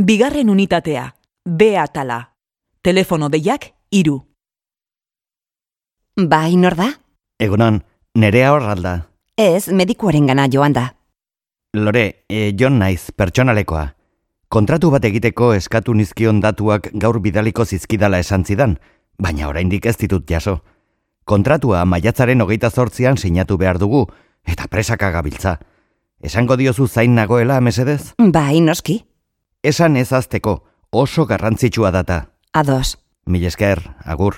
Bigarren unitatea. B atala. Telefono deiak iru. Bai, nor da? Egunon, nerea horralda. Ez, medikuaren gana joan da. Lore, e, Jon naiz, pertsonalekoa. Kontratu bat egiteko eskatu nizkion datuak gaur bidaliko zizkidala esan zidan, baina oraindik ez ditut jaso. Kontratua maiatzaren hogeita zortzian sinatu behar dugu, eta presaka gabiltza. Esango diozu zain nagoela, mesedez? Bai, noski. Esan ez azteko, oso garrantzitsua data. Ados. Mil esker, agur.